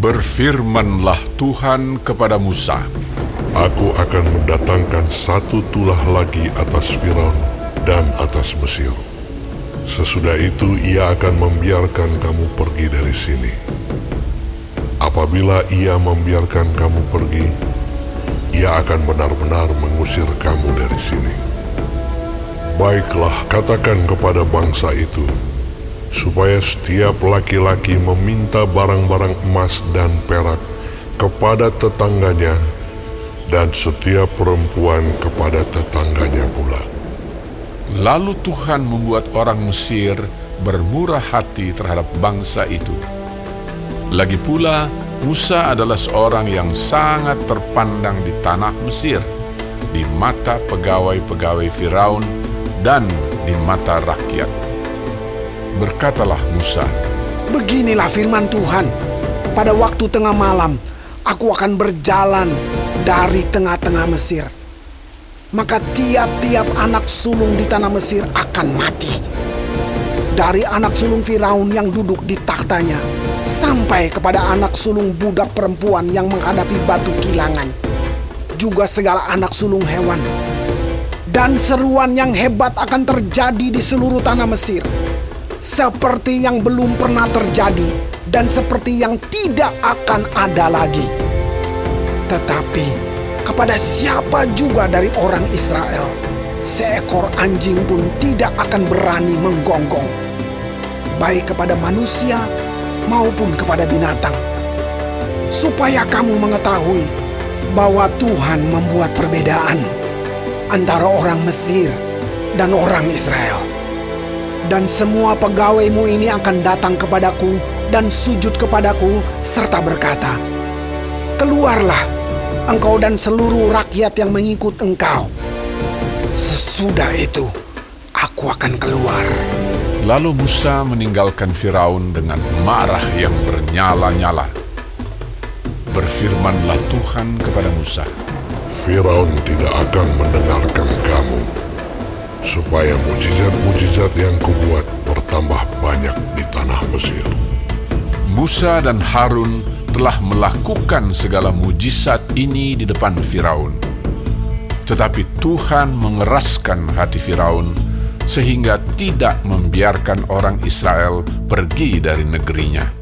Berfirmanlah Tuhan kepada Musa, Aku akan mendatangkan satu tulah lagi atas Firaun dan atas Mesir. Sesudah itu ia akan membiarkan kamu pergi dari sini. Apabila ia membiarkan kamu pergi, ia akan benar-benar mengusir kamu dari sini. Baiklah, katakan kepada bangsa itu, supaya setiap laki-laki meminta barang-barang emas dan perak kepada tetangganya, dan setiap perempuan kepada tetangganya pula. Lalu Tuhan membuat orang Mesir bermurah hati terhadap bangsa itu. Lagi pula, Musa adalah seorang yang sangat terpandang di tanah Mesir, di mata pegawai-pegawai Firaun, dan di mata rakyat. Berkatalah Musa, Beginilah firman Tuhan. Pada waktu tengah malam, aku akan berjalan dari tengah-tengah Mesir. Maka tiap-tiap anak sulung di tanah Mesir akan mati. Dari anak sulung Firaun yang duduk di tahtanya, sampai kepada anak sulung budak perempuan yang menghadapi batu kilangan. Juga segala anak sulung hewan. Dan seruan yang hebat akan terjadi di seluruh tanah Mesir seperti yang belum pernah terjadi dan seperti yang tidak akan ada lagi. Tetapi kepada siapa juga dari orang Israel, seekor anjing pun tidak akan berani menggonggong, baik kepada manusia maupun kepada binatang, supaya kamu mengetahui bahwa Tuhan membuat perbedaan antara orang Mesir dan orang Israel dan semua pegawaimu ini akan datang kepadaku dan sujud kepadaku serta berkata, Keluarlah, engkau dan seluruh rakyat yang mengikut engkau. Sesudah itu, aku akan keluar. Lalu Musa meninggalkan Firaun dengan marah yang bernyala-nyala. Berfirmanlah Tuhan kepada Musa, Firaun tidak akan mendengarkan kamu, supaya mujizat-mujizat yang kubuat bertambah banyak di tanah Mesir. Musa dan Harun telah melakukan segala mujizat ini di depan Firaun. Tetapi Tuhan mengeraskan hati Firaun sehingga tidak membiarkan orang Israel pergi dari negerinya.